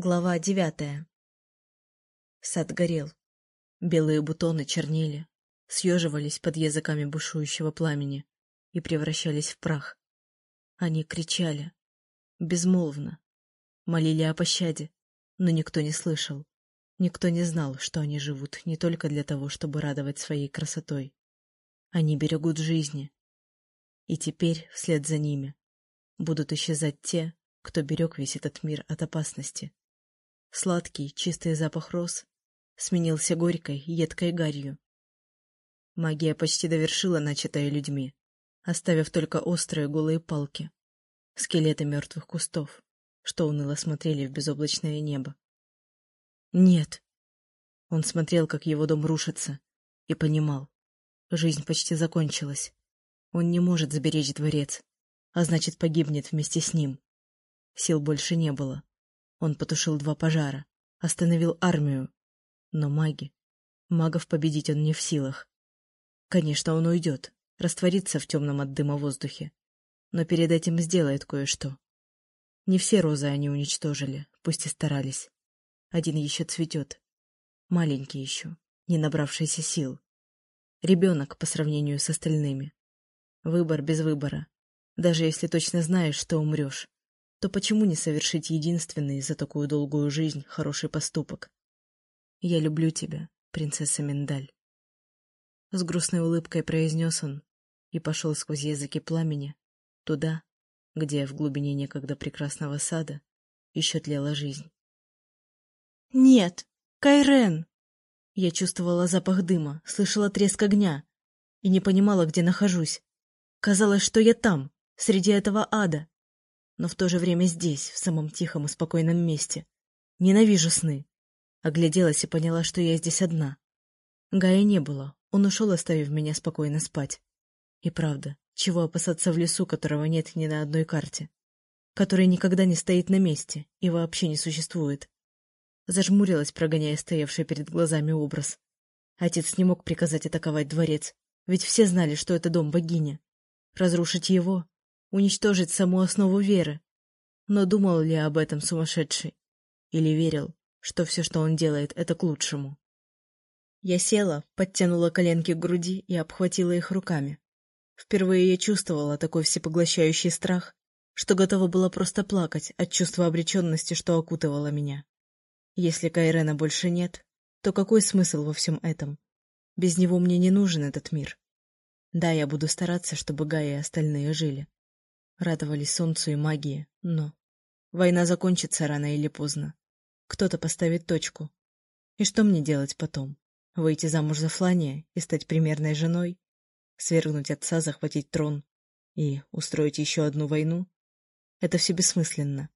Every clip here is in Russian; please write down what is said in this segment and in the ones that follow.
Глава девятая Сад горел. Белые бутоны чернели, съеживались под языками бушующего пламени и превращались в прах. Они кричали, безмолвно, молили о пощаде, но никто не слышал. Никто не знал, что они живут не только для того, чтобы радовать своей красотой. Они берегут жизни. И теперь, вслед за ними, будут исчезать те, кто берег весь этот мир от опасности. Сладкий, чистый запах роз сменился горькой, едкой гарью. Магия почти довершила начатое людьми, оставив только острые голые палки, скелеты мертвых кустов, что уныло смотрели в безоблачное небо. Нет. Он смотрел, как его дом рушится, и понимал. Жизнь почти закончилась. Он не может заберечь дворец, а значит, погибнет вместе с ним. Сил больше не было. Он потушил два пожара, остановил армию. Но маги... Магов победить он не в силах. Конечно, он уйдет, растворится в темном от дыма воздухе. Но перед этим сделает кое-что. Не все розы они уничтожили, пусть и старались. Один еще цветет. Маленький еще, не набравшийся сил. Ребенок по сравнению с остальными. Выбор без выбора. Даже если точно знаешь, что умрешь, то почему не совершить единственный за такую долгую жизнь хороший поступок? Я люблю тебя, принцесса Миндаль. С грустной улыбкой произнес он и пошел сквозь языки пламени туда, где в глубине некогда прекрасного сада еще тлела жизнь. «Нет, Кайрен!» Я чувствовала запах дыма, слышала треск огня и не понимала, где нахожусь. Казалось, что я там, среди этого ада, но в то же время здесь, в самом тихом и спокойном месте. Ненавижу сны. Огляделась и поняла, что я здесь одна. Гая не было, он ушел, оставив меня спокойно спать. И правда, чего опасаться в лесу, которого нет ни на одной карте? Который никогда не стоит на месте и вообще не существует. Зажмурилась, прогоняя стоявший перед глазами образ. Отец не мог приказать атаковать дворец, ведь все знали, что это дом богини. Разрушить его уничтожить саму основу веры. Но думал ли об этом сумасшедший? Или верил, что все, что он делает, это к лучшему? Я села, подтянула коленки к груди и обхватила их руками. Впервые я чувствовала такой всепоглощающий страх, что готова была просто плакать от чувства обреченности, что окутывало меня. Если Кайрена больше нет, то какой смысл во всем этом? Без него мне не нужен этот мир. Да, я буду стараться, чтобы Гая и остальные жили. Радовались солнцу и магии, но... Война закончится рано или поздно. Кто-то поставит точку. И что мне делать потом? Выйти замуж за Флания и стать примерной женой? Свергнуть отца, захватить трон и устроить еще одну войну? Это все бессмысленно.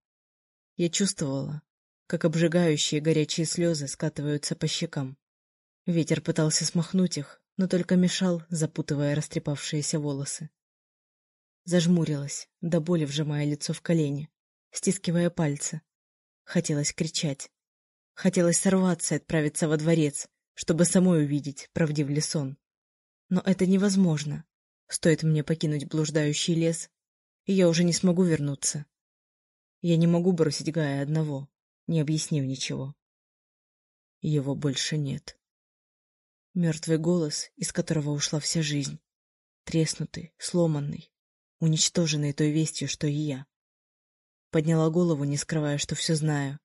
Я чувствовала, как обжигающие горячие слезы скатываются по щекам. Ветер пытался смахнуть их, но только мешал, запутывая растрепавшиеся волосы. Зажмурилась, до боли вжимая лицо в колени, стискивая пальцы. Хотелось кричать. Хотелось сорваться и отправиться во дворец, чтобы самой увидеть, правдив ли сон. Но это невозможно. Стоит мне покинуть блуждающий лес, и я уже не смогу вернуться. Я не могу бросить Гая одного, не объяснив ничего. Его больше нет. Мертвый голос, из которого ушла вся жизнь. Треснутый, сломанный, уничтоженный той вестью, что и я. Подняла голову, не скрывая, что все знаю.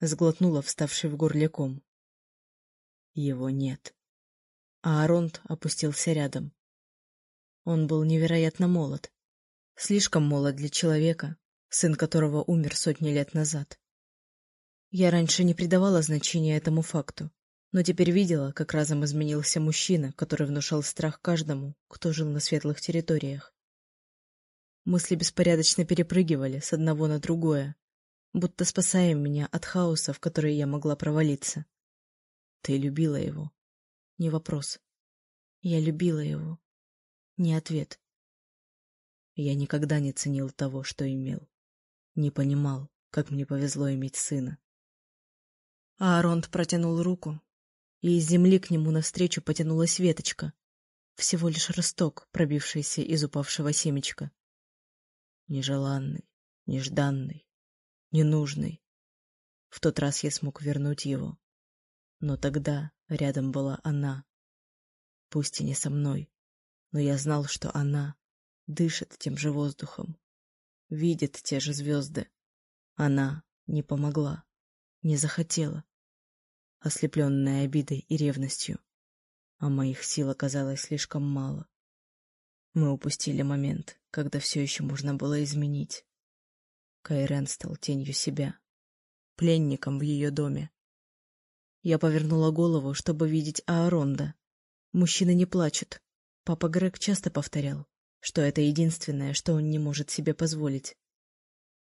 Сглотнула вставший в горле ком. Его нет. А Аронт опустился рядом. Он был невероятно молод. Слишком молод для человека, сын которого умер сотни лет назад. Я раньше не придавала значения этому факту, но теперь видела, как разом изменился мужчина, который внушал страх каждому, кто жил на светлых территориях. Мысли беспорядочно перепрыгивали с одного на другое, будто спасая меня от хаоса, в который я могла провалиться. Ты любила его. Не вопрос. Я любила его. Не ответ. Я никогда не ценил того, что имел. Не понимал, как мне повезло иметь сына. Ааронт протянул руку, и из земли к нему навстречу потянулась веточка, всего лишь росток, пробившийся из упавшего семечка нежеланный, нежданный, ненужный. в тот раз я смог вернуть его. Но тогда рядом была она. Пусть и не со мной, но я знал, что она дышит тем же воздухом, видит те же звезды. Она не помогла, не захотела, ослепленная обидой и ревностью, а моих сил оказалось слишком мало. Мы упустили момент, когда все еще можно было изменить. Кайрен стал тенью себя, пленником в ее доме. Я повернула голову, чтобы видеть Ааронда. Мужчины не плачут. Папа Грег часто повторял, что это единственное, что он не может себе позволить.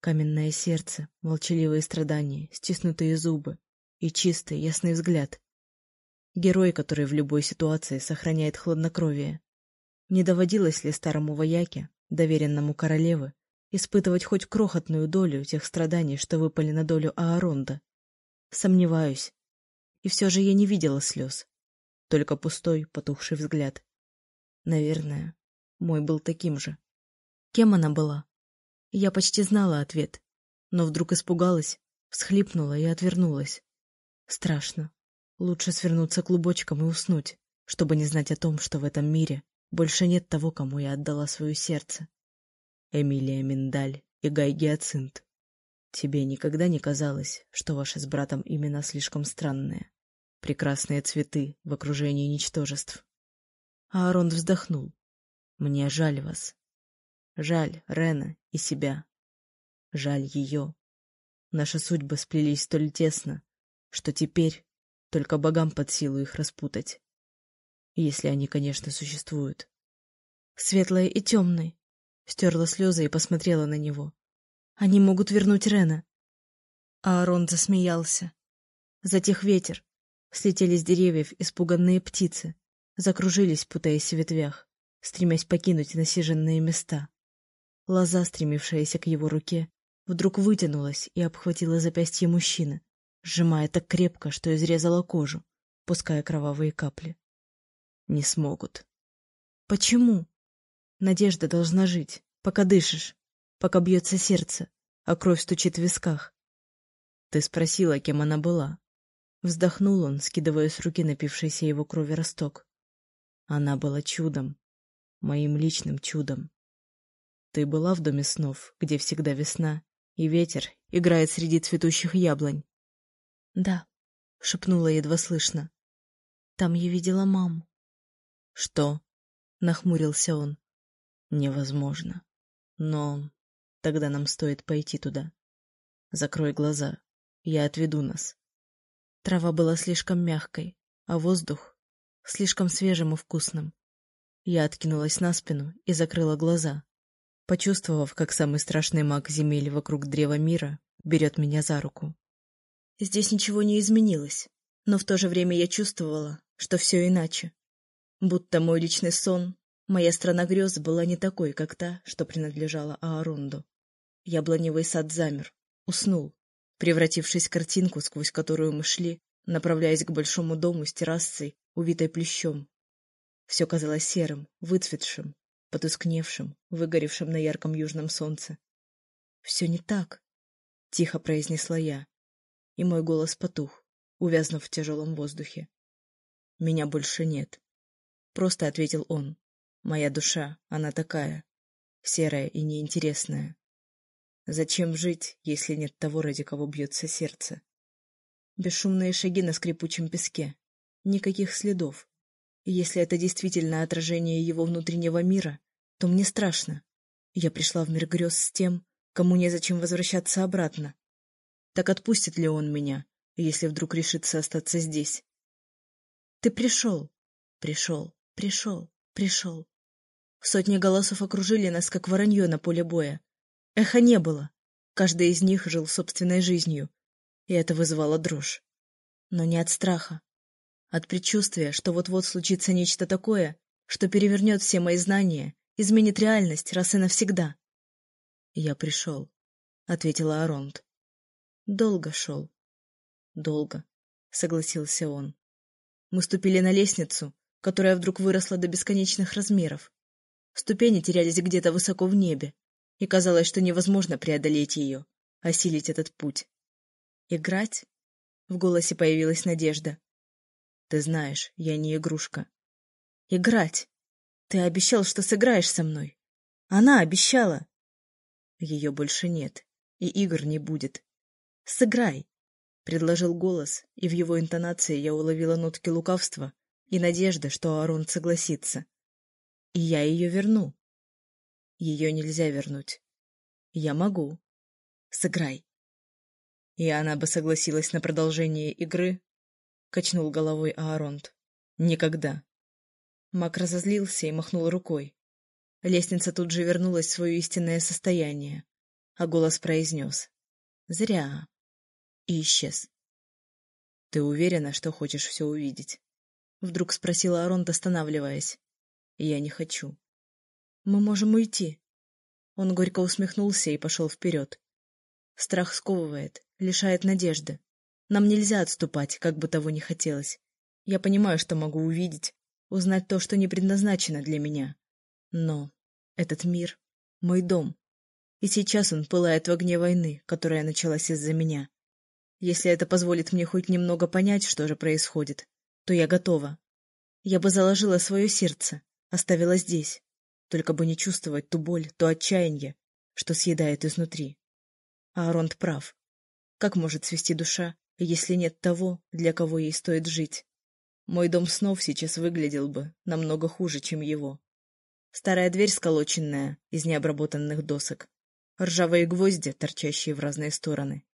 Каменное сердце, молчаливые страдания, стиснутые зубы и чистый, ясный взгляд. Герой, который в любой ситуации сохраняет хладнокровие. Не доводилось ли старому вояке, доверенному королевы, испытывать хоть крохотную долю тех страданий, что выпали на долю Ааронда. Сомневаюсь. И все же я не видела слез. Только пустой, потухший взгляд. Наверное, мой был таким же. Кем она была? Я почти знала ответ, но вдруг испугалась, всхлипнула и отвернулась. Страшно. Лучше свернуться клубочком и уснуть, чтобы не знать о том, что в этом мире больше нет того, кому я отдала свое сердце. Эмилия Миндаль и Гай Гиацинт. Тебе никогда не казалось, что ваши с братом имена слишком странные? Прекрасные цветы в окружении ничтожеств. Аарон вздохнул. Мне жаль вас. Жаль Рена и себя. Жаль ее. Наши судьбы сплелись столь тесно, что теперь только богам под силу их распутать. Если они, конечно, существуют. Светлые и темные. Стерла слезы и посмотрела на него. Они могут вернуть Рена. Аарон засмеялся. Затих ветер. Слетели с деревьев испуганные птицы. Закружились, путаясь в ветвях, стремясь покинуть насиженные места. Лоза, стремившаяся к его руке, вдруг вытянулась и обхватила запястье мужчины, сжимая так крепко, что изрезала кожу, пуская кровавые капли. Не смогут. Почему? Надежда должна жить, пока дышишь, пока бьется сердце, а кровь стучит в висках. Ты спросила, кем она была. Вздохнул он, скидывая с руки напившийся его крови росток. Она была чудом, моим личным чудом. Ты была в доме снов, где всегда весна, и ветер играет среди цветущих яблонь? — Да, — шепнула едва слышно. — Там я видела маму. — Что? — нахмурился он. Невозможно. Но тогда нам стоит пойти туда. Закрой глаза. Я отведу нас. Трава была слишком мягкой, а воздух слишком свежим и вкусным. Я откинулась на спину и закрыла глаза, почувствовав, как самый страшный маг земель вокруг древа мира берет меня за руку. Здесь ничего не изменилось, но в то же время я чувствовала, что все иначе. Будто мой личный сон Моя страна грез была не такой, как та, что принадлежала Ааронду. Яблоневый сад замер, уснул, превратившись в картинку, сквозь которую мы шли, направляясь к большому дому с террасой, увитой плющом. Все казалось серым, выцветшим, потускневшим, выгоревшим на ярком южном солнце. «Все не так», — тихо произнесла я, и мой голос потух, увязнув в тяжелом воздухе. «Меня больше нет», — просто ответил он. Моя душа, она такая, серая и неинтересная. Зачем жить, если нет того, ради кого бьется сердце? Бесшумные шаги на скрипучем песке. Никаких следов. И если это действительно отражение его внутреннего мира, то мне страшно. Я пришла в мир грез с тем, кому незачем возвращаться обратно. Так отпустит ли он меня, если вдруг решится остаться здесь? Ты пришел, пришел, пришел, пришел. Сотни голосов окружили нас, как воронье на поле боя. Эха не было. Каждый из них жил собственной жизнью, и это вызывало дрожь. Но не от страха. От предчувствия, что вот-вот случится нечто такое, что перевернет все мои знания, изменит реальность раз и навсегда. «Я пришел», — ответила Аронт. «Долго шел». «Долго», — согласился он. Мы ступили на лестницу, которая вдруг выросла до бесконечных размеров. Ступени терялись где-то высоко в небе, и казалось, что невозможно преодолеть ее, осилить этот путь. Играть? В голосе появилась надежда. Ты знаешь, я не игрушка. Играть? Ты обещал, что сыграешь со мной. Она обещала. Ее больше нет, и игр не будет. Сыграй, — предложил голос, и в его интонации я уловила нотки лукавства и надежды, что Арон согласится. И я ее верну. Ее нельзя вернуть. Я могу. Сыграй. И она бы согласилась на продолжение игры, — качнул головой Ааронт. Никогда. Мак разозлился и махнул рукой. Лестница тут же вернулась в свое истинное состояние, а голос произнес. «Зря». И исчез. «Ты уверена, что хочешь все увидеть?» Вдруг спросила Арон, останавливаясь. «Я не хочу». «Мы можем уйти». Он горько усмехнулся и пошел вперед. Страх сковывает, лишает надежды. Нам нельзя отступать, как бы того ни хотелось. Я понимаю, что могу увидеть, узнать то, что не предназначено для меня. Но этот мир — мой дом. И сейчас он пылает в огне войны, которая началась из-за меня. Если это позволит мне хоть немного понять, что же происходит, то я готова. Я бы заложила свое сердце, оставила здесь, только бы не чувствовать ту боль, то отчаяние, что съедает изнутри. А Аронт прав. Как может свести душа, если нет того, для кого ей стоит жить? Мой дом снов сейчас выглядел бы намного хуже, чем его. Старая дверь сколоченная из необработанных досок. Ржавые гвозди, торчащие в разные стороны.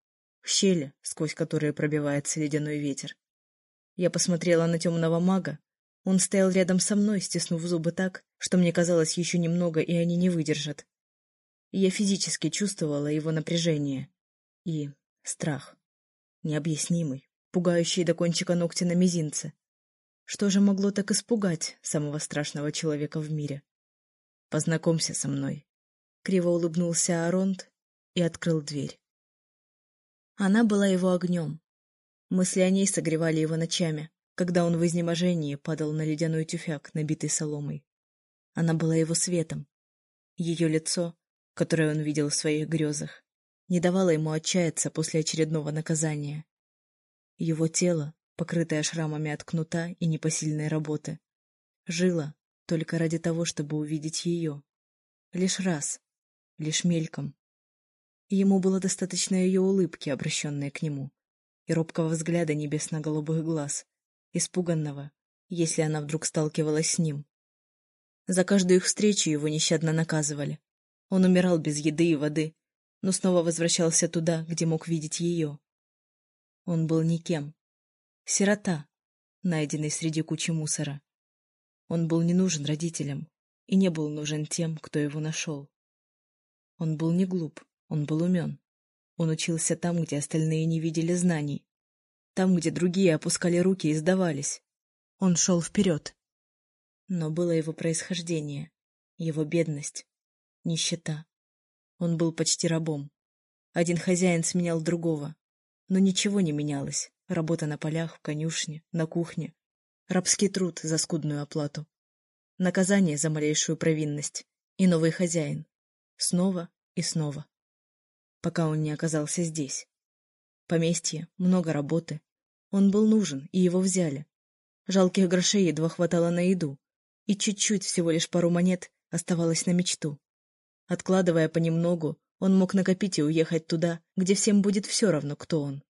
Щели, сквозь которые пробивается ледяной ветер. Я посмотрела на темного мага. Он стоял рядом со мной, стиснув зубы так, что мне казалось еще немного, и они не выдержат. Я физически чувствовала его напряжение. И страх. Необъяснимый, пугающий до кончика ногтя на мизинце. Что же могло так испугать самого страшного человека в мире? Познакомься со мной. Криво улыбнулся Аронт и открыл дверь. Она была его огнем. Мысли о ней согревали его ночами, когда он в изнеможении падал на ледяной тюфяк, набитый соломой. Она была его светом. Ее лицо, которое он видел в своих грезах, не давало ему отчаяться после очередного наказания. Его тело, покрытое шрамами от кнута и непосильной работы, жило, только ради того, чтобы увидеть ее. Лишь раз, лишь мельком. Ему было достаточно ее улыбки, обращенной к нему, и робкого взгляда небесно-голубых глаз, испуганного, если она вдруг сталкивалась с ним. За каждую их встречу его нещадно наказывали. Он умирал без еды и воды, но снова возвращался туда, где мог видеть ее. Он был никем. Сирота, найденный среди кучи мусора. Он был не нужен родителям и не был нужен тем, кто его нашел. Он был не глуп, он был умен. Он учился там, где остальные не видели знаний. Там, где другие опускали руки и сдавались. Он шел вперед. Но было его происхождение, его бедность, нищета. Он был почти рабом. Один хозяин сменял другого. Но ничего не менялось. Работа на полях, в конюшне, на кухне, рабский труд за скудную оплату, наказание за малейшую провинность и новый хозяин. Снова и снова. Пока он не оказался здесь. Поместье, много работы. Он был нужен, и его взяли. Жалких грошей едва хватало на еду, и чуть-чуть, всего лишь пару монет, оставалось на мечту. Откладывая понемногу, он мог накопить и уехать туда, где всем будет все равно, кто он.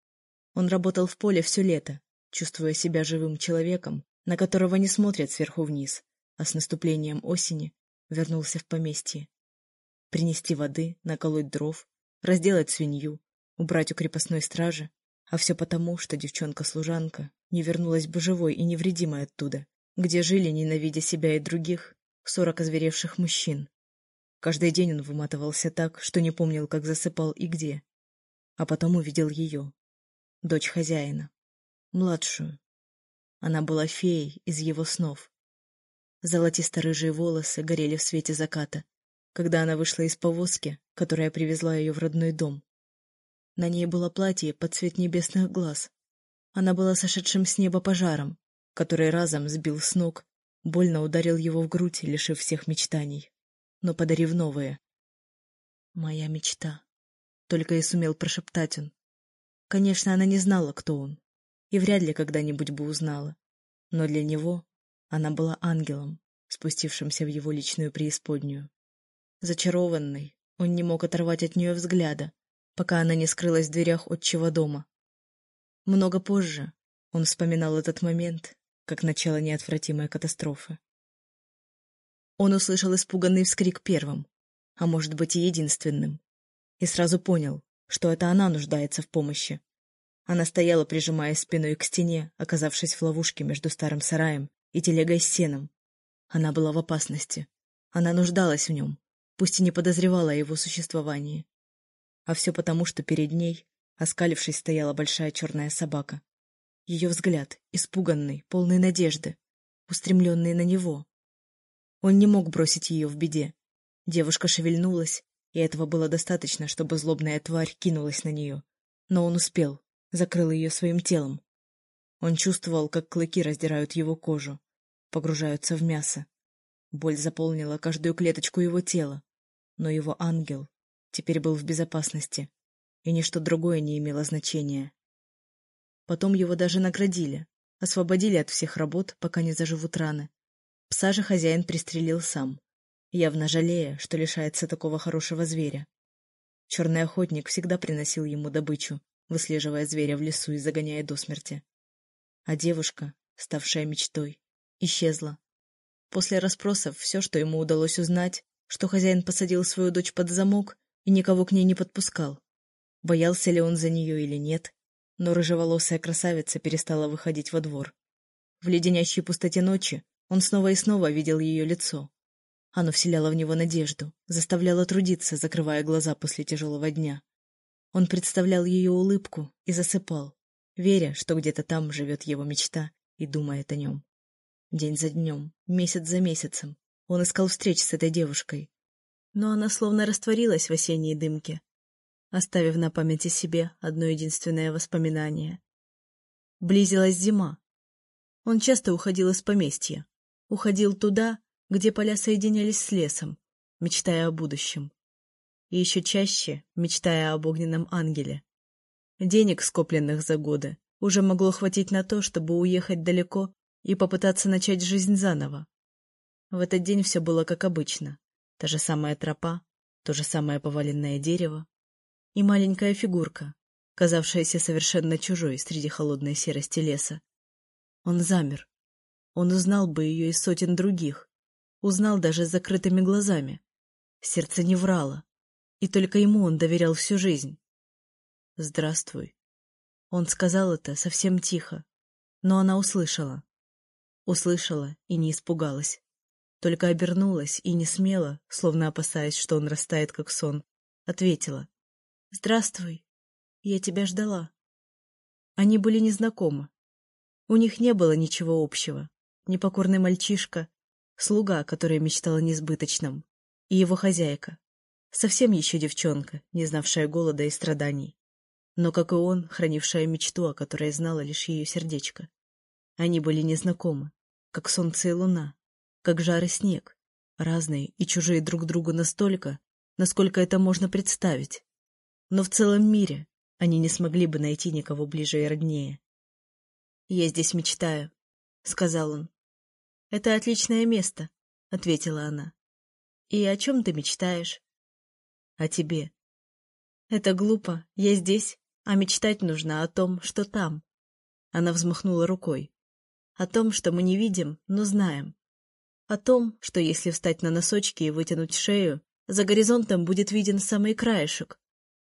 Он работал в поле все лето, чувствуя себя живым человеком, на которого не смотрят сверху вниз, а с наступлением осени вернулся в поместье. Принести воды, наколоть дров, разделать свинью, убрать у крепостной стражи, а все потому, что девчонка-служанка не вернулась бы живой и невредимой оттуда, где жили, ненавидя себя и других, сорок озверевших мужчин. Каждый день он выматывался так, что не помнил, как засыпал и где. А потом увидел ее, дочь хозяина, младшую, она была феей из его снов. Золотисто-рыжие волосы горели в свете заката, когда она вышла из повозки, которая привезла ее в родной дом. На ней было платье под цвет небесных глаз. Она была сошедшим с неба пожаром, который разом сбил с ног, больно ударил его в грудь, лишив всех мечтаний, но подарив новые. «Моя мечта», — только и сумел прошептать он. Конечно, она не знала, кто он, и вряд ли когда-нибудь бы узнала. Но для него она была ангелом, спустившимся в его личную преисподнюю. Зачарованный, он не мог оторвать от нее взгляда, пока она не скрылась в дверях отчего дома. Много позже он вспоминал этот момент, как начало неотвратимой катастрофы. Он услышал испуганный вскрик первым, а может быть и единственным, и сразу понял, что это она нуждается в помощи. Она стояла, прижимаясь спиной к стене, оказавшись в ловушке между старым сараем и телегой с сеном. Она была в опасности. Она нуждалась в нем, пусть и не подозревала о его существовании. А все потому, что перед ней, оскалившись, стояла большая черная собака. Ее взгляд, испуганный, полный надежды, устремленный на него. Он не мог бросить ее в беде. Девушка шевельнулась, и этого было достаточно, чтобы злобная тварь кинулась на нее. Но он успел, закрыл ее своим телом. Он чувствовал, как клыки раздирают его кожу, погружаются в мясо. Боль заполнила каждую клеточку его тела, но его ангел теперь был в безопасности, и ничто другое не имело значения. Потом его даже наградили, освободили от всех работ, пока не заживут раны. Пса же хозяин пристрелил сам, явно жалея, что лишается такого хорошего зверя. Черный охотник всегда приносил ему добычу, выслеживая зверя в лесу и загоняя до смерти. А девушка, ставшая мечтой, исчезла. После расспросов все, что ему удалось узнать, что хозяин посадил свою дочь под замок и никого к ней не подпускал. Боялся ли он за нее или нет, но рыжеволосая красавица перестала выходить во двор. В леденящей пустоте ночи он снова и снова видел ее лицо. Оно вселяло в него надежду, заставляло трудиться, закрывая глаза после тяжелого дня. Он представлял ее улыбку и засыпал, веря, что где-то там живет его мечта и думает о нем. День за днем, месяц за месяцем он искал встреч с этой девушкой. Но она словно растворилась в осенней дымке, оставив на памяти себе одно единственное воспоминание. Близилась зима. Он часто уходил из поместья. Уходил туда, где поля соединялись с лесом, мечтая о будущем. И еще чаще мечтая об огненном ангеле. Денег, скопленных за годы, уже могло хватить на то, чтобы уехать далеко и попытаться начать жизнь заново. В этот день все было как обычно. Та же самая тропа, то же самое поваленное дерево, и маленькая фигурка, казавшаяся совершенно чужой среди холодной серости леса. Он замер. Он узнал бы ее из сотен других, узнал даже с закрытыми глазами. Сердце не врало, и только ему он доверял всю жизнь. «Здравствуй». Он сказал это совсем тихо, но она услышала. Услышала и не испугалась. Только обернулась и не смело, словно опасаясь, что он растает, как сон, ответила. «Здравствуй. Я тебя ждала». Они были незнакомы. У них не было ничего общего. Непокорный мальчишка, слуга, который мечтал о несбыточном, и его хозяйка. Совсем еще девчонка, не знавшая голода и страданий. Но, как и он, хранившая мечту, о которой знала лишь ее сердечко. Они были незнакомы, как солнце и луна, как жар и снег, разные и чужие друг другу настолько, насколько это можно представить. Но в целом мире они не смогли бы найти никого ближе и роднее. «Я здесь мечтаю», — сказал он. «Это отличное место», — ответила она. «И о чем ты мечтаешь?» «О тебе». «Это глупо. Я здесь, а мечтать нужно о том, что там». Она взмахнула рукой. «О том, что мы не видим, но знаем. О том, что если встать на носочки и вытянуть шею, за горизонтом будет виден самый краешек,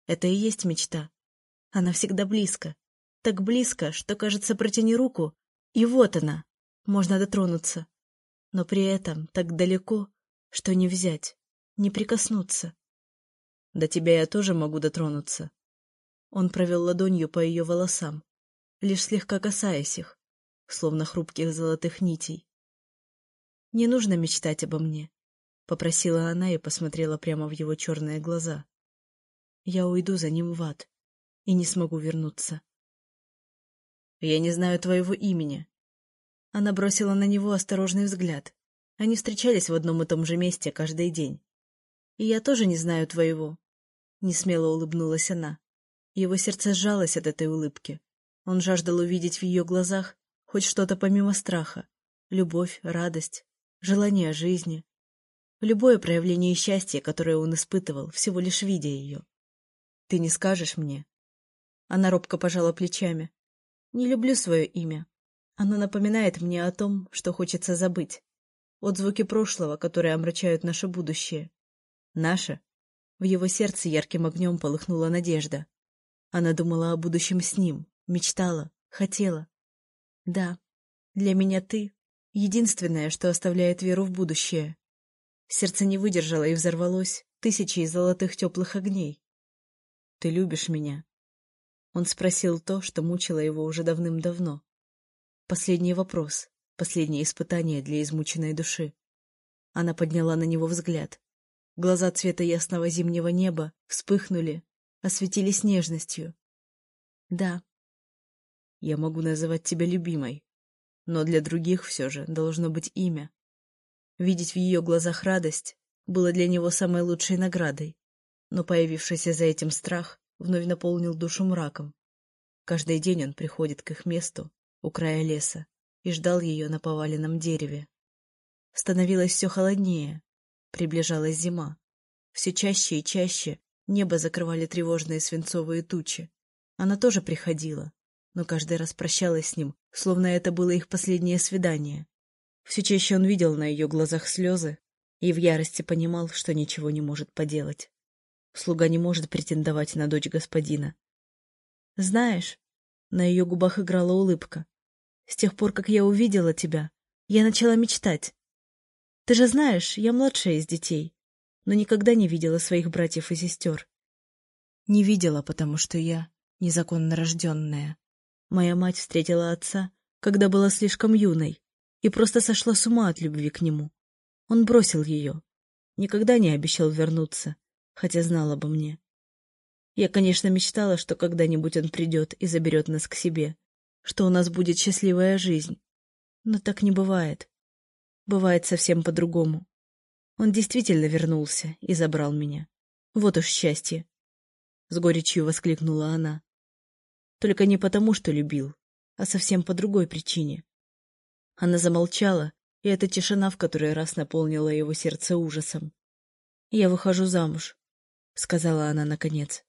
это и есть мечта. Она всегда близко. Так близко, что, кажется, протяни руку, и вот она. Можно дотронуться. Но при этом так далеко, что не взять, не прикоснуться. До тебя я тоже могу дотронуться. Он провел ладонью по ее волосам, лишь слегка касаясь их, словно хрупких золотых нитей. «Не нужно мечтать обо мне», — попросила она и посмотрела прямо в его черные глаза я уйду за ним в ад и не смогу вернуться. «Я не знаю твоего имени». Она бросила на него осторожный взгляд. Они встречались в одном и том же месте каждый день. «И я тоже не знаю твоего», — несмело улыбнулась она. Его сердце сжалось от этой улыбки. Он жаждал увидеть в ее глазах хоть что-то помимо страха. Любовь, радость, желание жизни. Любое проявление счастья, которое он испытывал, всего лишь видя ее. «Ты не скажешь мне?» Она робко пожала плечами. «Не люблю свое имя. Оно напоминает мне о том, что хочется забыть. Отзвуки прошлого, которые омрачают наше будущее. Наше?» В его сердце ярким огнем полыхнула надежда. Она думала о будущем с ним, мечтала, хотела. Да, для меня ты — единственное, что оставляет веру в будущее. Сердце не выдержало и взорвалось тысячей золотых теплых огней. «Ты любишь меня?» Он спросил то, что мучило его уже давным-давно. Последний вопрос, последнее испытание для измученной души. Она подняла на него взгляд. Глаза цвета ясного зимнего неба вспыхнули, осветились нежностью. Да. Я могу называть тебя любимой, но для других все же должно быть имя. Видеть в ее глазах радость было для него самой лучшей наградой, но появившийся за этим страх вновь наполнил душу мраком. Каждый день он приходит к их месту, у края леса, и ждал ее на поваленном дереве. Становилось все холоднее, приближалась зима. Все чаще и чаще Небо закрывали тревожные свинцовые тучи. Она тоже приходила, но каждый раз прощалась с ним, словно это было их последнее свидание. Все чаще он видел на ее глазах слезы и в ярости понимал, что ничего не может поделать. Слуга не может претендовать на дочь господина. «Знаешь...» — на ее губах играла улыбка. «С тех пор, как я увидела тебя, я начала мечтать. Ты же знаешь, я младшая из детей но никогда не видела своих братьев и сестер. Не видела, потому что я незаконно рожденная. Моя мать встретила отца, когда была слишком юной, и просто сошла с ума от любви к нему. Он бросил ее. Никогда не обещал вернуться, хотя знал обо мне. Я, конечно, мечтала, что когда-нибудь он придет и заберет нас к себе, что у нас будет счастливая жизнь. Но так не бывает. Бывает совсем по-другому. Он действительно вернулся и забрал меня. Вот уж счастье. С горечью воскликнула она. Только не потому, что любил, а совсем по другой причине. Она замолчала, и эта тишина в который раз наполнила его сердце ужасом. «Я выхожу замуж», — сказала она наконец.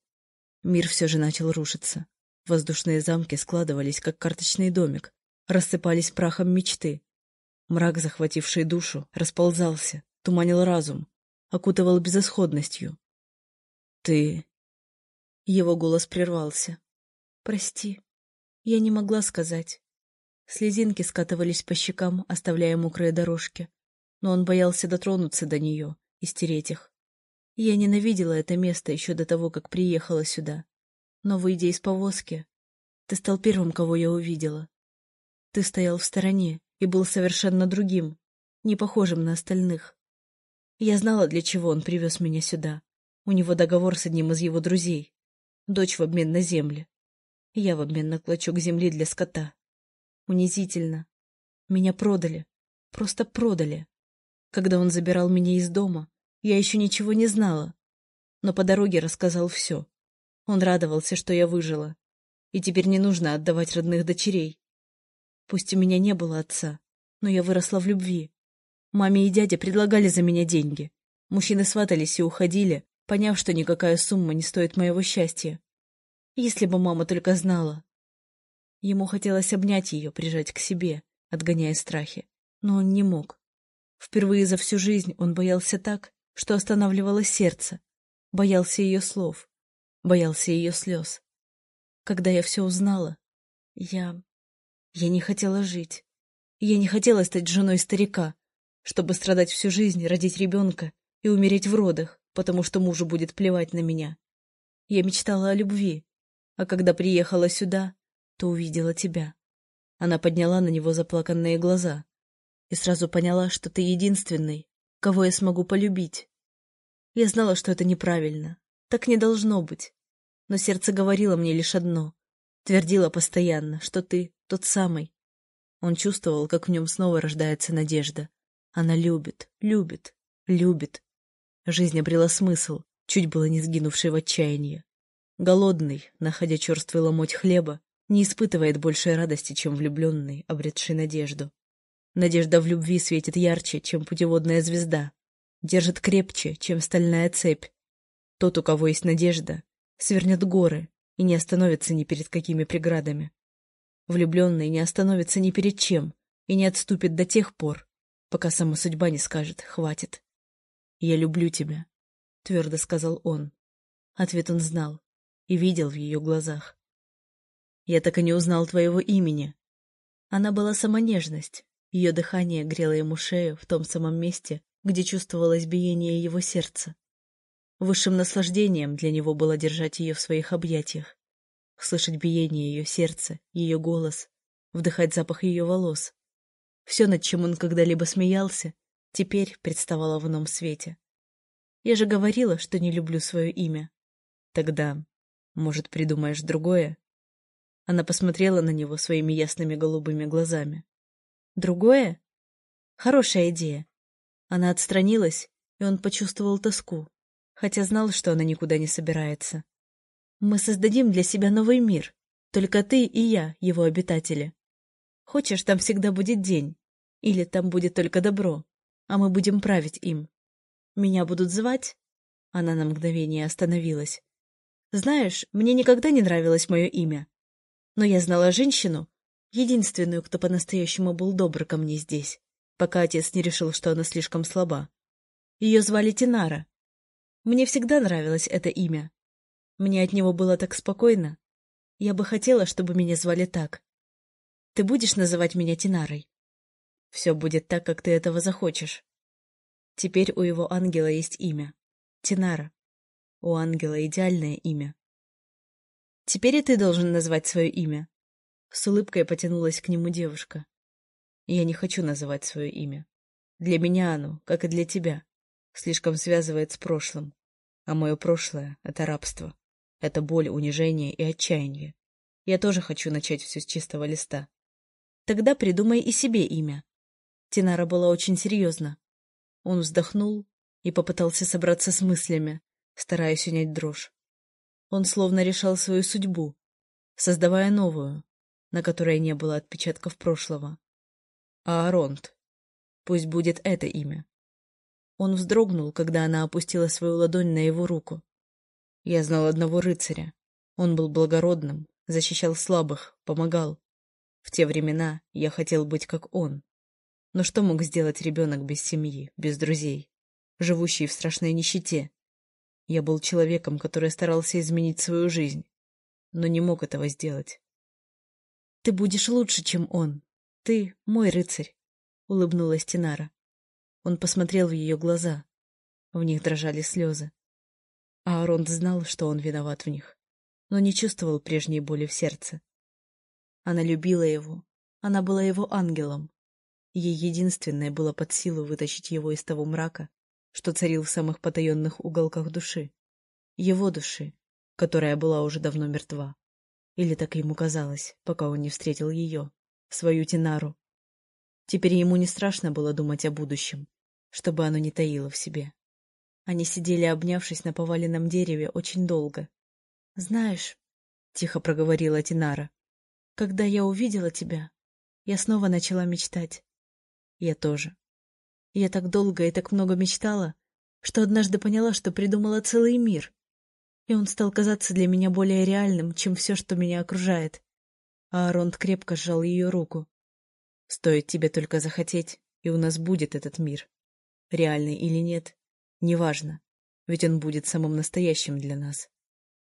Мир все же начал рушиться. Воздушные замки складывались, как карточный домик, рассыпались прахом мечты. Мрак, захвативший душу, расползался, туманил разум, окутывал безысходностью. «Ты...» Его голос прервался. «Прости, я не могла сказать». Слезинки скатывались по щекам, оставляя мокрые дорожки, но он боялся дотронуться до нее и стереть их. Я ненавидела это место еще до того, как приехала сюда. Но, выйдя из повозки, ты стал первым, кого я увидела. Ты стоял в стороне и был совершенно другим, не похожим на остальных. Я знала, для чего он привез меня сюда. У него договор с одним из его друзей. Дочь в обмен на земли. Я в обмен на клочок земли для скота. Унизительно. Меня продали. Просто продали. Когда он забирал меня из дома, я еще ничего не знала. Но по дороге рассказал все. Он радовался, что я выжила. И теперь не нужно отдавать родных дочерей. Пусть у меня не было отца, но я выросла в любви. Маме и дяде предлагали за меня деньги. Мужчины сватались и уходили, поняв, что никакая сумма не стоит моего счастья. Если бы мама только знала. Ему хотелось обнять ее, прижать к себе, отгоняя страхи. Но он не мог. Впервые за всю жизнь он боялся так, что останавливало сердце. Боялся ее слов. Боялся ее слез. Когда я все узнала, я... Я не хотела жить. Я не хотела стать женой старика, чтобы страдать всю жизнь, родить ребенка и умереть в родах, потому что мужу будет плевать на меня. Я мечтала о любви, а когда приехала сюда, то увидела тебя. Она подняла на него заплаканные глаза и сразу поняла, что ты единственный, кого я смогу полюбить. Я знала, что это неправильно, так не должно быть, но сердце говорило мне лишь одно, твердило постоянно, что ты тот самый. Он чувствовал, как в нем снова рождается надежда, она любит, любит, любит. Жизнь обрела смысл, чуть было не сгинувший в отчаянии. Голодный, находя черствый ломоть хлеба, не испытывает большей радости, чем влюбленный, обретший надежду. Надежда в любви светит ярче, чем путеводная звезда, держит крепче, чем стальная цепь. Тот, у кого есть надежда, свернет горы и не остановится ни перед какими преградами. Влюбленный не остановится ни перед чем и не отступит до тех пор, пока сама судьба не скажет «хватит». «Я люблю тебя», — твердо сказал он. Ответ он знал и видел в ее глазах. «Я так и не узнал твоего имени». Она была сама нежность, ее дыхание грело ему шею в том самом месте, где чувствовалось биение его сердца. Высшим наслаждением для него было держать ее в своих объятиях, слышать биение ее сердца, ее голос, вдыхать запах ее волос. Все, над чем он когда-либо смеялся, теперь представало в ином свете. Я же говорила, что не люблю свое имя. Тогда, может, придумаешь другое? Она посмотрела на него своими ясными голубыми глазами. Другое? Хорошая идея. Она отстранилась, и он почувствовал тоску, хотя знал, что она никуда не собирается. Мы создадим для себя новый мир, только ты и я, его обитатели. Хочешь, там всегда будет день, или там будет только добро, а мы будем править им. Меня будут звать? Она на мгновение остановилась. Знаешь, мне никогда не нравилось мое имя. Но я знала женщину, единственную, кто по-настоящему был добр ко мне здесь, пока отец не решил, что она слишком слаба. Ее звали Тинара. Мне всегда нравилось это имя. Мне от него было так спокойно. Я бы хотела, чтобы меня звали так. Ты будешь называть меня Тинарой? Все будет так, как ты этого захочешь. Теперь у его ангела есть имя. Тинара. У ангела идеальное имя. Теперь и ты должен назвать свое имя. С улыбкой потянулась к нему девушка. Я не хочу называть свое имя. Для меня оно, как и для тебя, слишком связывает с прошлым. А мое прошлое — это рабство. Это боль, унижение и отчаяние. Я тоже хочу начать все с чистого листа. Тогда придумай и себе имя. Тинара была очень серьезна. Он вздохнул и попытался собраться с мыслями, стараясь унять дрожь. Он словно решал свою судьбу, создавая новую, на которой не было отпечатков прошлого. Ааронт. Пусть будет это имя. Он вздрогнул, когда она опустила свою ладонь на его руку. Я знал одного рыцаря. Он был благородным, защищал слабых, помогал. В те времена я хотел быть как он. Но что мог сделать ребенок без семьи, без друзей, живущий в страшной нищете? Я был человеком, который старался изменить свою жизнь, но не мог этого сделать. Ты будешь лучше, чем он. Ты мой рыцарь, — улыбнулась Тинара. Он посмотрел в ее глаза. В них дрожали слезы. Аарон знал, что он виноват в них, но не чувствовал прежней боли в сердце. Она любила его. Она была его ангелом. Ей единственное было под силу вытащить его из того мрака, что царил в самых потаенных уголках души. Его души, которая была уже давно мертва. Или так ему казалось, пока он не встретил ее, свою Тинару. Теперь ему не страшно было думать о будущем, чтобы оно не таило в себе. Они сидели, обнявшись на поваленном дереве, очень долго. — Знаешь, — тихо проговорила Тинара, — когда я увидела тебя, я снова начала мечтать. Я тоже. Я так долго и так много мечтала, что однажды поняла, что придумала целый мир, и он стал казаться для меня более реальным, чем все, что меня окружает. А Аронт крепко сжал ее руку. «Стоит тебе только захотеть, и у нас будет этот мир. Реальный или нет, неважно, ведь он будет самым настоящим для нас.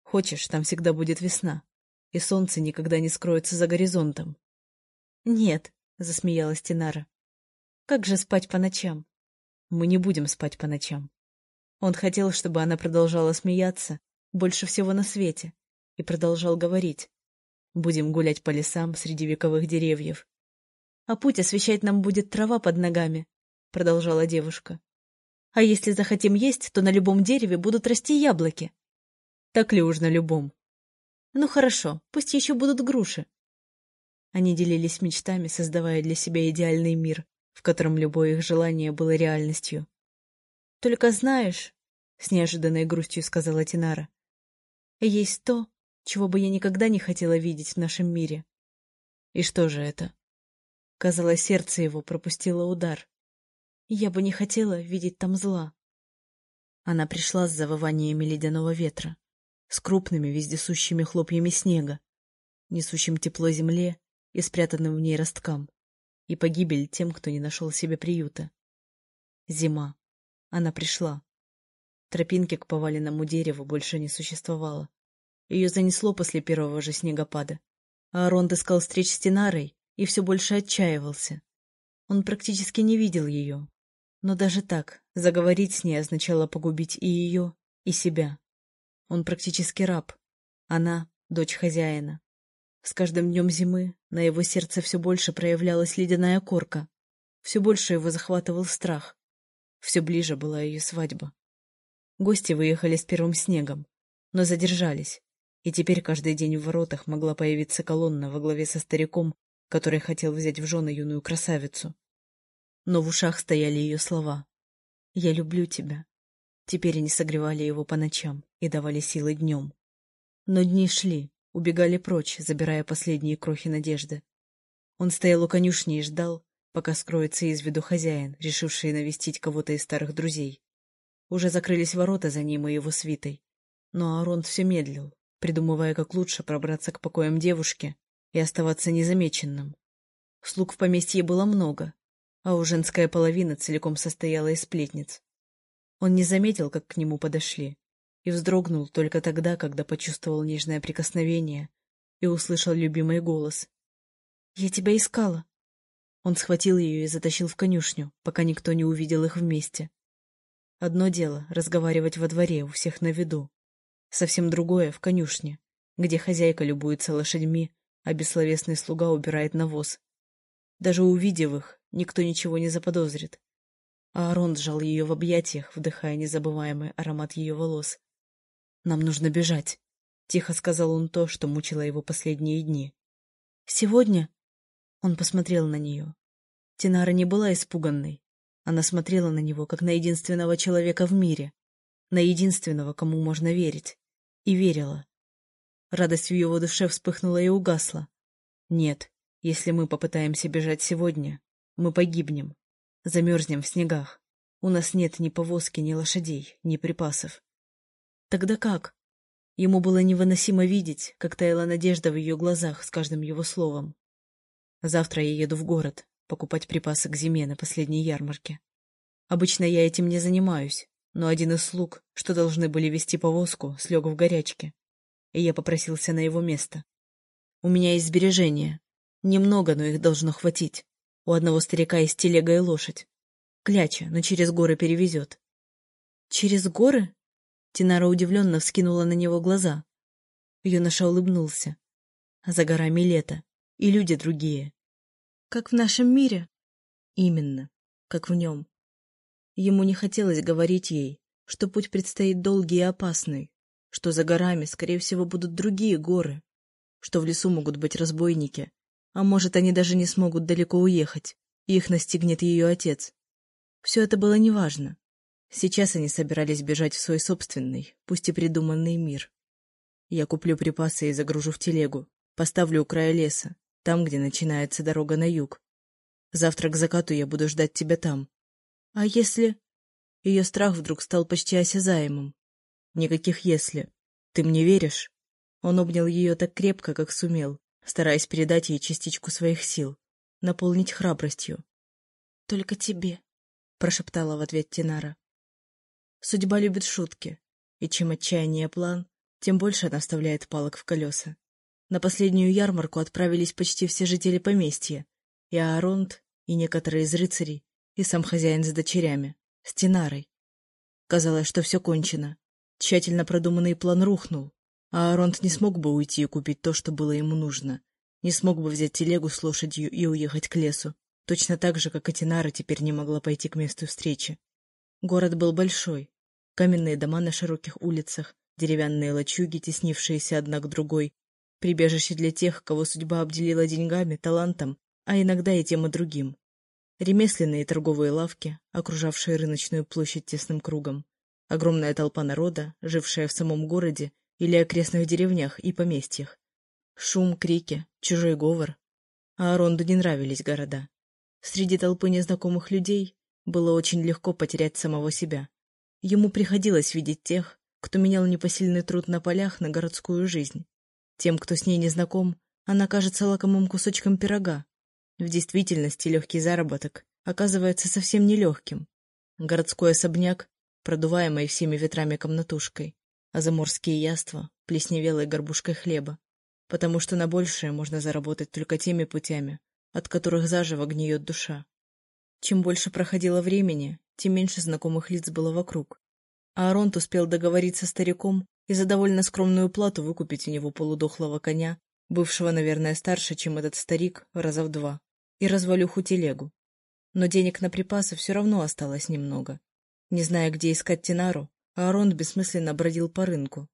Хочешь, там всегда будет весна, и солнце никогда не скроется за горизонтом». «Нет», — засмеялась Тинара. «Как же спать по ночам?» «Мы не будем спать по ночам». Он хотел, чтобы она продолжала смеяться, больше всего на свете, и продолжал говорить. Будем гулять по лесам среди вековых деревьев. А путь освещать нам будет трава под ногами, продолжала девушка. А если захотим есть, то на любом дереве будут расти яблоки. Так ли уж на любом? Ну хорошо, пусть еще будут груши. Они делились мечтами, создавая для себя идеальный мир, в котором любое их желание было реальностью. Только знаешь, — с неожиданной грустью сказала Тинара, Есть то, чего бы я никогда не хотела видеть в нашем мире. И что же это? Казалось, сердце его пропустило удар. Я бы не хотела видеть там зла. Она пришла с завываниями ледяного ветра, с крупными вездесущими хлопьями снега, несущим тепло земле и спрятанным в ней росткам, и погибель тем, кто не нашел себе приюта. Зима. Она пришла. Тропинки к поваленному дереву больше не существовало. Ее занесло после первого же снегопада. А Арон искал встреч с Тинарой и все больше отчаивался. Он практически не видел ее. Но даже так, заговорить с ней означало погубить и ее, и себя. Он практически раб. Она — дочь хозяина. С каждым днем зимы на его сердце все больше проявлялась ледяная корка. Все больше его захватывал страх. Все ближе была ее свадьба. Гости выехали с первым снегом, но задержались, и теперь каждый день в воротах могла появиться колонна во главе со стариком, который хотел взять в жены юную красавицу. Но в ушах стояли ее слова. «Я люблю тебя». Теперь они согревали его по ночам и давали силы днем. Но дни шли, убегали прочь, забирая последние крохи надежды. Он стоял у конюшни и ждал, пока скроется из виду хозяин, решивший навестить кого-то из старых друзей. Уже закрылись ворота за ним и его свитой. Но Арон все медлил, придумывая, как лучше пробраться к покоям девушки и оставаться незамеченным. Слуг в поместье было много, а у женская половина целиком состояла из сплетниц. Он не заметил, как к нему подошли, и вздрогнул только тогда, когда почувствовал нежное прикосновение и услышал любимый голос. «Я тебя искала!» Он схватил ее и затащил в конюшню, пока никто не увидел их вместе. Одно дело — разговаривать во дворе, у всех на виду. Совсем другое — в конюшне, где хозяйка любуется лошадьми, а бессловесный слуга убирает навоз. Даже увидев их, никто ничего не заподозрит. А Арон сжал ее в объятиях, вдыхая незабываемый аромат ее волос. «Нам нужно бежать», — тихо сказал он то, что мучило его последние дни. «Сегодня?» Он посмотрел на нее. Тинара не была испуганной. Она смотрела на него, как на единственного человека в мире, на единственного, кому можно верить. И верила. Радость в его душе вспыхнула и угасла. Нет, если мы попытаемся бежать сегодня, мы погибнем. Замерзнем в снегах. У нас нет ни повозки, ни лошадей, ни припасов. Тогда как? Ему было невыносимо видеть, как таяла надежда в ее глазах с каждым его словом. Завтра я еду в город, покупать припасы к зиме на последней ярмарке. Обычно я этим не занимаюсь, но один из слуг, что должны были вести повозку, слег в горячке, и я попросился на его место. У меня есть сбережения. Немного, но их должно хватить. У одного старика есть телега и лошадь. Кляча, но через горы перевезет. Через горы? Тинара удивленно вскинула на него глаза. Юноша улыбнулся. За горами лето, и люди другие. Как в нашем мире? Именно, как в нем. Ему не хотелось говорить ей, что путь предстоит долгий и опасный, что за горами, скорее всего, будут другие горы, что в лесу могут быть разбойники, а может, они даже не смогут далеко уехать, и их настигнет ее отец. Все это было неважно. Сейчас они собирались бежать в свой собственный, пусть и придуманный мир. Я куплю припасы и загружу в телегу, поставлю у края леса, там, где начинается дорога на юг. Завтра к закату я буду ждать тебя там. А если... Ее страх вдруг стал почти осязаемым. Никаких «если». Ты мне веришь? Он обнял ее так крепко, как сумел, стараясь передать ей частичку своих сил, наполнить храбростью. «Только тебе», — прошептала в ответ Тинара. Судьба любит шутки, и чем отчаяннее план, тем больше она вставляет палок в колеса. На последнюю ярмарку отправились почти все жители поместья, и Ааронт, и некоторые из рыцарей, и сам хозяин с дочерями, с Тинарой. Казалось, что все кончено. Тщательно продуманный план рухнул, а Аронт не смог бы уйти и купить то, что было ему нужно. Не смог бы взять телегу с лошадью и уехать к лесу, точно так же, как и Тинара теперь не могла пойти к месту встречи. Город был большой. Каменные дома на широких улицах, деревянные лачуги, теснившиеся одна к другой, Прибежище для тех, кого судьба обделила деньгами, талантом, а иногда и тем и другим. Ремесленные торговые лавки, окружавшие рыночную площадь тесным кругом. Огромная толпа народа, жившая в самом городе или окрестных деревнях и поместьях. Шум, крики, чужой говор. А Аронду не нравились города. Среди толпы незнакомых людей было очень легко потерять самого себя. Ему приходилось видеть тех, кто менял непосильный труд на полях на городскую жизнь. Тем, кто с ней не знаком, она кажется лакомым кусочком пирога. В действительности легкий заработок оказывается совсем нелегким. Городской особняк, продуваемый всеми ветрами комнатушкой, а заморские яства — плесневелой горбушкой хлеба, потому что на большее можно заработать только теми путями, от которых заживо гниет душа. Чем больше проходило времени, тем меньше знакомых лиц было вокруг. А Аронт успел договориться с стариком и за довольно скромную плату выкупить у него полудохлого коня, бывшего, наверное, старше, чем этот старик, раза в два, и развалюху телегу. Но денег на припасы все равно осталось немного. Не зная, где искать Тинару, Аарон бессмысленно бродил по рынку.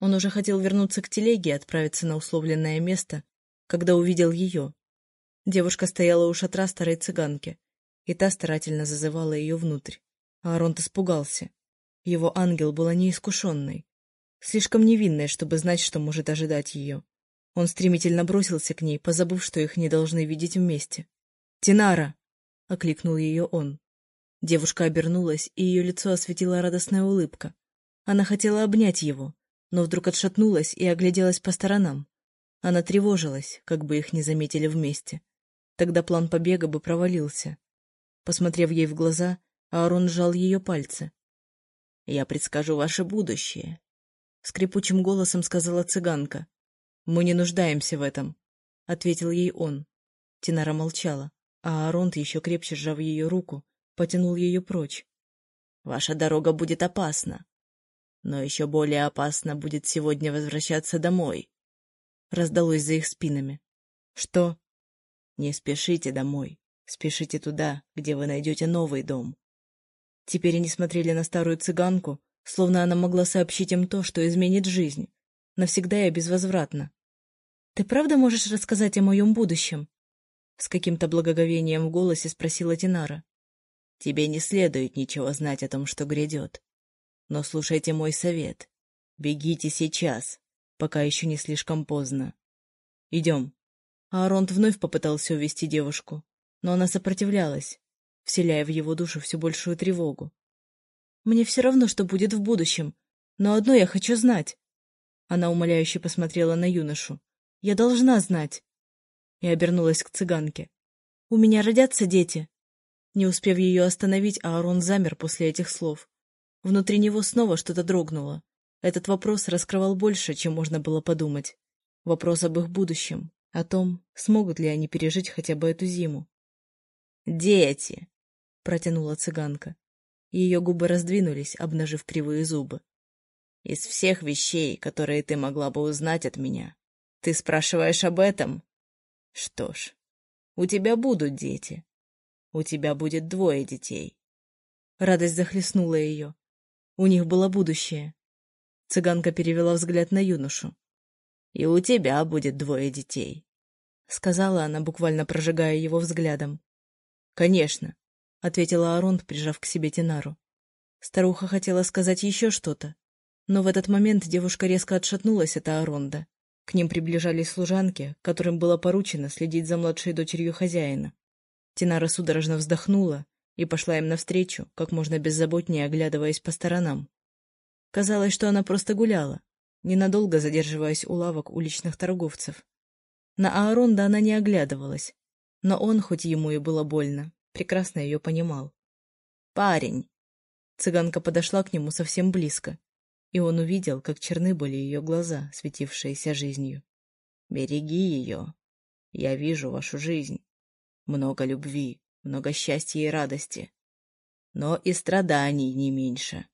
Он уже хотел вернуться к телеге и отправиться на условленное место, когда увидел ее. Девушка стояла у шатра старой цыганки, и та старательно зазывала ее внутрь. Аарон испугался. Его ангел была неискушенной, слишком невинной, чтобы знать, что может ожидать ее. Он стремительно бросился к ней, позабыв, что их не должны видеть вместе. «Тинара!» — окликнул ее он. Девушка обернулась, и ее лицо осветила радостная улыбка. Она хотела обнять его, но вдруг отшатнулась и огляделась по сторонам. Она тревожилась, как бы их не заметили вместе. Тогда план побега бы провалился. Посмотрев ей в глаза, Аарон сжал ее пальцы. — Я предскажу ваше будущее, — скрипучим голосом сказала цыганка. — Мы не нуждаемся в этом, — ответил ей он. Тинара молчала, а Ааронт, еще крепче сжав ее руку, потянул ее прочь. — Ваша дорога будет опасна. Но еще более опасно будет сегодня возвращаться домой. Раздалось за их спинами. — Что? — Не спешите домой. Спешите туда, где вы найдете новый дом. Теперь они смотрели на старую цыганку, словно она могла сообщить им то, что изменит жизнь. Навсегда и безвозвратно. «Ты правда можешь рассказать о моем будущем?» С каким-то благоговением в голосе спросила Тинара. «Тебе не следует ничего знать о том, что грядет. Но слушайте мой совет. Бегите сейчас, пока еще не слишком поздно. Идем». Ааронт вновь попытался увести девушку, но она сопротивлялась, вселяя в его душу все большую тревогу. «Мне все равно, что будет в будущем, но одно я хочу знать». Она умоляюще посмотрела на юношу. «Я должна знать». И обернулась к цыганке. «У меня родятся дети». Не успев ее остановить, Аарон замер после этих слов. Внутри него снова что-то дрогнуло. Этот вопрос раскрывал больше, чем можно было подумать. Вопрос об их будущем, о том, смогут ли они пережить хотя бы эту зиму. «Дети!» — протянула цыганка. Ее губы раздвинулись, обнажив кривые зубы. «Из всех вещей, которые ты могла бы узнать от меня, ты спрашиваешь об этом? Что ж, у тебя будут дети. У тебя будет двое детей». Радость захлестнула ее. У них было будущее. Цыганка перевела взгляд на юношу. «И у тебя будет двое детей», — сказала она, буквально прожигая его взглядом. «Конечно», — ответила Аронт, прижав к себе Тинару. Старуха хотела сказать еще что-то, но в этот момент девушка резко отшатнулась от Аронда. К ним приближались служанки, которым было поручено следить за младшей дочерью хозяина. Тинара судорожно вздохнула и пошла им навстречу, как можно беззаботнее оглядываясь по сторонам. Казалось, что она просто гуляла, ненадолго задерживаясь у лавок уличных торговцев. На Ааронда она не оглядывалась, но он, хоть ему и было больно, прекрасно ее понимал. «Парень!» Цыганка подошла к нему совсем близко, и он увидел, как черны были ее глаза, светившиеся жизнью. «Береги ее. Я вижу вашу жизнь. Много любви, много счастья и радости. Но и страданий не меньше.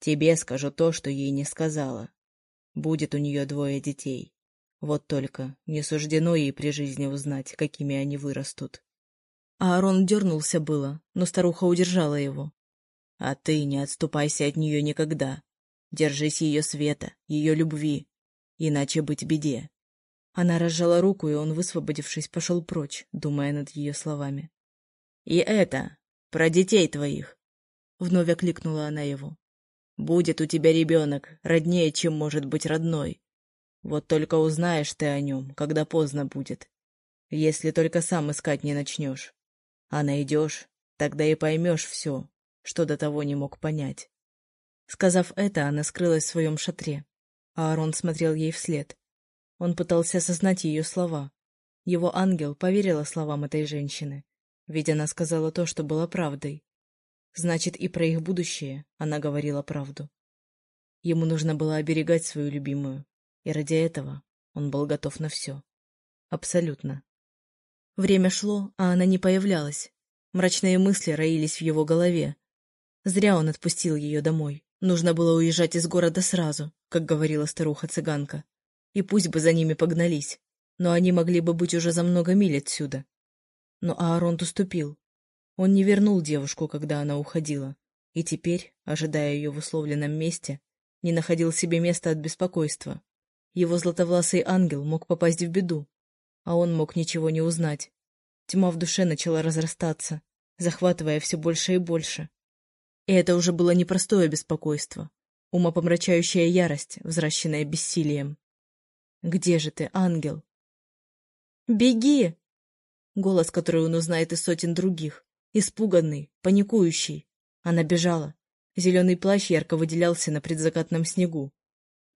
Тебе скажу то, что ей не сказала. Будет у нее двое детей. Вот только не суждено ей при жизни узнать, какими они вырастут. Аарон дернулся было, но старуха удержала его. — А ты не отступайся от нее никогда. Держись ее света, ее любви, иначе быть беде. Она разжала руку, и он, высвободившись, пошел прочь, думая над ее словами. — И это, про детей твоих! — вновь окликнула она его. Будет у тебя ребенок, роднее, чем может быть родной. Вот только узнаешь ты о нем, когда поздно будет. Если только сам искать не начнешь. А найдешь, тогда и поймешь все, что до того не мог понять. Сказав это, она скрылась в своем шатре, а Арон смотрел ей вслед. Он пытался осознать ее слова. Его ангел поверила словам этой женщины, ведь она сказала то, что было правдой. Значит, и про их будущее она говорила правду. Ему нужно было оберегать свою любимую, и ради этого он был готов на все. Абсолютно. Время шло, а она не появлялась. Мрачные мысли роились в его голове. Зря он отпустил ее домой. Нужно было уезжать из города сразу, как говорила старуха-цыганка. И пусть бы за ними погнались, но они могли бы быть уже за много миль отсюда. Но Ааронт уступил, он не вернул девушку, когда она уходила, и теперь, ожидая ее в условленном месте, не находил себе места от беспокойства. Его златовласый ангел мог попасть в беду, а он мог ничего не узнать. Тьма в душе начала разрастаться, захватывая все больше и больше. И это уже было непростое беспокойство, умопомрачающая ярость, взращенная бессилием. «Где же ты, ангел?» «Беги!» Голос, который он узнает из сотен других, Испуганный, паникующий. Она бежала. Зеленый плащ ярко выделялся на предзакатном снегу.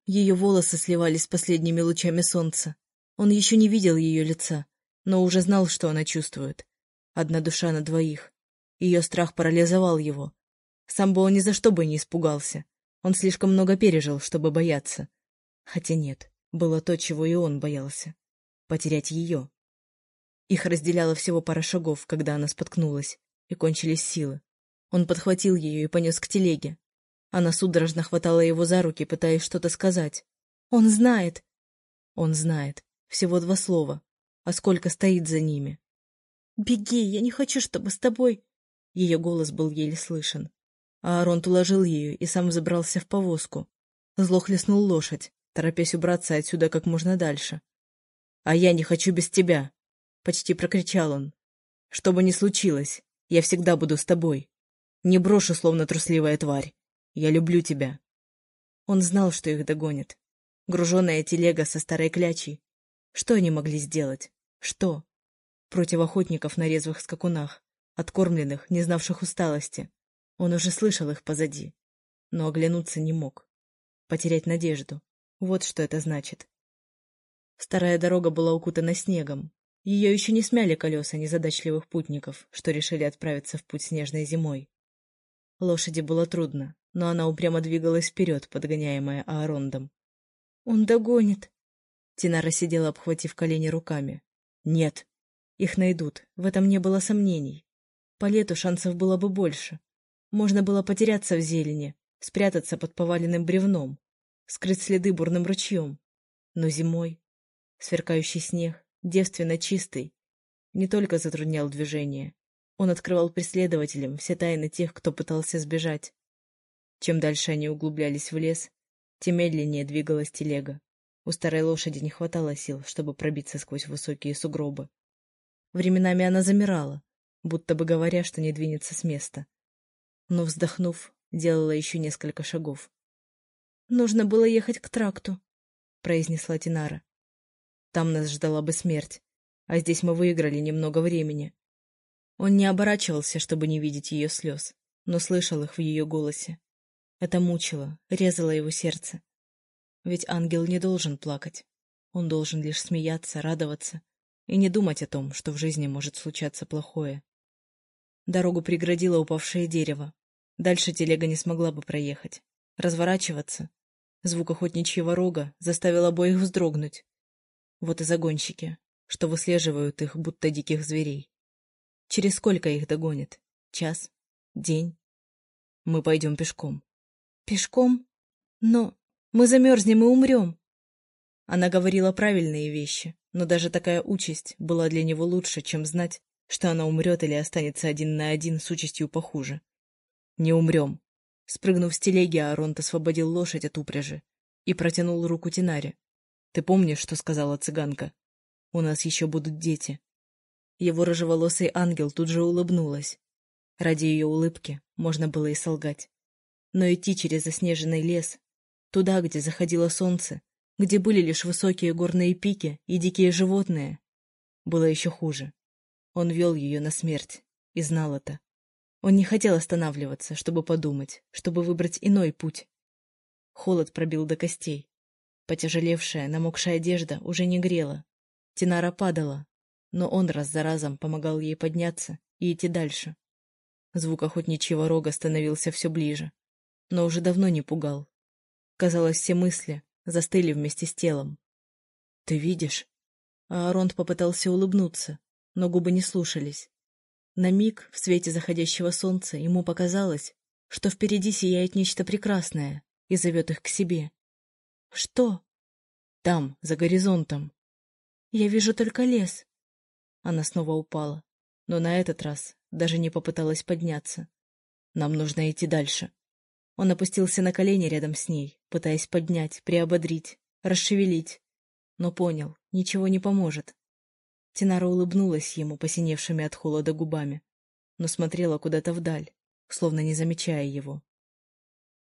Ее волосы сливались с последними лучами солнца. Он еще не видел ее лица, но уже знал, что она чувствует. Одна душа на двоих. Ее страх парализовал его. Сам бы он ни за что бы не испугался. Он слишком много пережил, чтобы бояться. Хотя нет, было то, чего и он боялся. Потерять ее. Их разделяло всего пара шагов, когда она споткнулась и кончились силы. Он подхватил ее и понес к телеге. Она судорожно хватала его за руки, пытаясь что-то сказать. «Он знает!» Он знает. Всего два слова. А сколько стоит за ними? «Беги, я не хочу, чтобы с тобой...» Ее голос был еле слышен. А Аронт уложил ее и сам забрался в повозку. Зло хлестнул лошадь, торопясь убраться отсюда как можно дальше. «А я не хочу без тебя!» — почти прокричал он. «Что бы ни случилось, я всегда буду с тобой. Не брошу, словно трусливая тварь. Я люблю тебя. Он знал, что их догонят. Груженная телега со старой клячей. Что они могли сделать? Что? Против охотников на резвых скакунах, откормленных, не знавших усталости. Он уже слышал их позади, но оглянуться не мог. Потерять надежду. Вот что это значит. Старая дорога была укутана снегом, ее еще не смяли колеса незадачливых путников, что решили отправиться в путь снежной зимой. Лошади было трудно, но она упрямо двигалась вперед, подгоняемая Аарондом. «Он догонит!» Тинара сидела, обхватив колени руками. «Нет, их найдут, в этом не было сомнений. По лету шансов было бы больше. Можно было потеряться в зелени, спрятаться под поваленным бревном, скрыть следы бурным ручьем. Но зимой сверкающий снег, девственно чистый, не только затруднял движение, он открывал преследователям все тайны тех, кто пытался сбежать. Чем дальше они углублялись в лес, тем медленнее двигалась телега. У старой лошади не хватало сил, чтобы пробиться сквозь высокие сугробы. Временами она замирала, будто бы говоря, что не двинется с места. Но, вздохнув, делала еще несколько шагов. — Нужно было ехать к тракту, — произнесла Тинара. Там нас ждала бы смерть, а здесь мы выиграли немного времени. Он не оборачивался, чтобы не видеть ее слез, но слышал их в ее голосе. Это мучило, резало его сердце. Ведь ангел не должен плакать. Он должен лишь смеяться, радоваться и не думать о том, что в жизни может случаться плохое. Дорогу преградило упавшее дерево. Дальше телега не смогла бы проехать. Разворачиваться. Звук охотничьего рога заставил обоих вздрогнуть. Вот и загонщики, что выслеживают их, будто диких зверей. Через сколько их догонят? Час? День? Мы пойдем пешком. Пешком? Но мы замерзнем и умрем. Она говорила правильные вещи, но даже такая участь была для него лучше, чем знать, что она умрет или останется один на один с участью похуже. Не умрем. Спрыгнув с телеги, Аронт освободил лошадь от упряжи и протянул руку Тинаре. Ты помнишь, что сказала цыганка? У нас еще будут дети. Его рыжеволосый ангел тут же улыбнулась. Ради ее улыбки можно было и солгать. Но идти через заснеженный лес, туда, где заходило солнце, где были лишь высокие горные пики и дикие животные, было еще хуже. Он вел ее на смерть и знал это. Он не хотел останавливаться, чтобы подумать, чтобы выбрать иной путь. Холод пробил до костей. Потяжелевшая, намокшая одежда уже не грела. Тинара падала, но он раз за разом помогал ей подняться и идти дальше. Звук охотничьего рога становился все ближе, но уже давно не пугал. Казалось, все мысли застыли вместе с телом. «Ты видишь?» Ааронт попытался улыбнуться, но губы не слушались. На миг в свете заходящего солнца ему показалось, что впереди сияет нечто прекрасное и зовет их к себе. «Что?» «Там, за горизонтом». «Я вижу только лес». Она снова упала, но на этот раз даже не попыталась подняться. «Нам нужно идти дальше». Он опустился на колени рядом с ней, пытаясь поднять, приободрить, расшевелить, но понял, ничего не поможет. Тинара улыбнулась ему посиневшими от холода губами, но смотрела куда-то вдаль, словно не замечая его.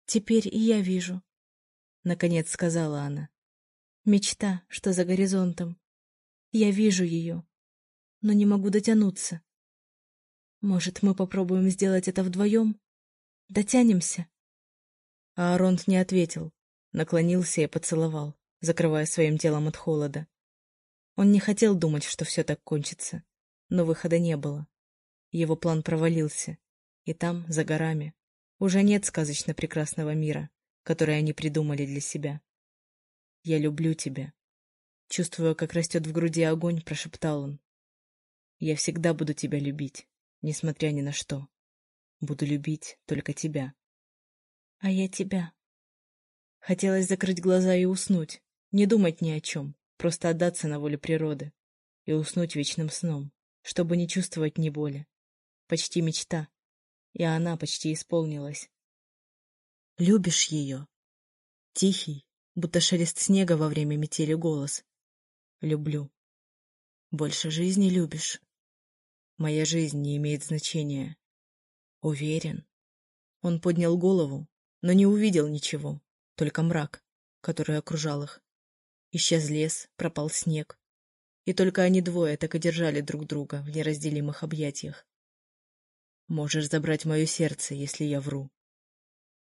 «Теперь и я вижу», — наконец сказала она. «Мечта, что за горизонтом. Я вижу ее, но не могу дотянуться. Может, мы попробуем сделать это вдвоем? Дотянемся?» А Аронт не ответил, наклонился и поцеловал, закрывая своим телом от холода. Он не хотел думать, что все так кончится, но выхода не было. Его план провалился, и там, за горами, уже нет сказочно прекрасного мира, который они придумали для себя. «Я люблю тебя». Чувствуя, как растет в груди огонь, прошептал он. «Я всегда буду тебя любить, несмотря ни на что. Буду любить только тебя». «А я тебя». Хотелось закрыть глаза и уснуть, не думать ни о чем, Просто отдаться на волю природы и уснуть вечным сном, чтобы не чувствовать ни боли. Почти мечта. И она почти исполнилась. Любишь ее? Тихий, будто шелест снега во время метели голос. Люблю. Больше жизни любишь? Моя жизнь не имеет значения. Уверен. Он поднял голову, но не увидел ничего, только мрак, который окружал их. Исчез лес, пропал снег. И только они двое так и держали друг друга в неразделимых объятиях. Можешь забрать мое сердце, если я вру.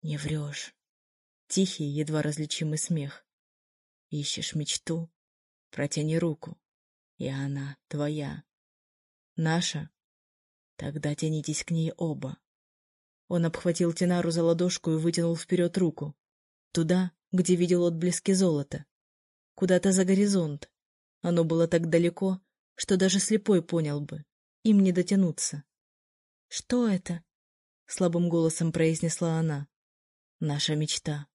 Не врешь. Тихий, едва различимый смех. Ищешь мечту? Протяни руку, и она твоя. Наша? Тогда тянитесь к ней оба. Он обхватил Тинару за ладошку и вытянул вперед руку. Туда, где видел отблески золота куда-то за горизонт. Оно было так далеко, что даже слепой понял бы. Им не дотянуться. — Что это? — слабым голосом произнесла она. — Наша мечта.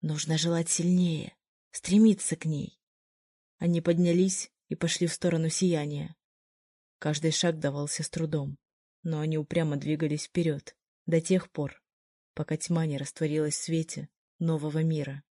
Нужно желать сильнее, стремиться к ней. Они поднялись и пошли в сторону сияния. Каждый шаг давался с трудом, но они упрямо двигались вперед до тех пор, пока тьма не растворилась в свете нового мира.